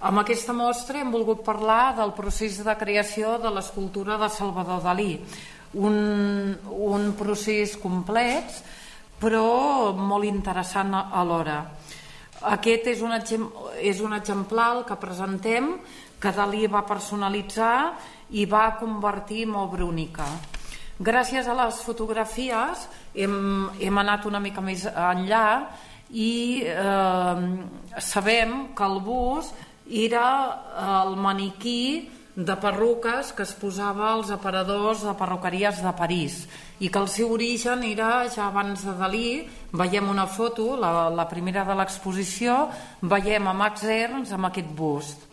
Amb aquesta mostra hem volgut parlar del procés de creació de l'escultura de Salvador Dalí, un, un procés complex però molt interessant alhora. Aquest és un, és un exemplar que presentem que Dalí va personalitzar i va convertir en obra única. Gràcies a les fotografies hem, hem anat una mica més enllà i eh, sabem que el bus era el maniquí de perruques que es posava als aparadors de perruqueries de París i que el seu origen era ja abans de Dalí veiem una foto, la, la primera de l'exposició veiem a Max Ernst amb aquest bust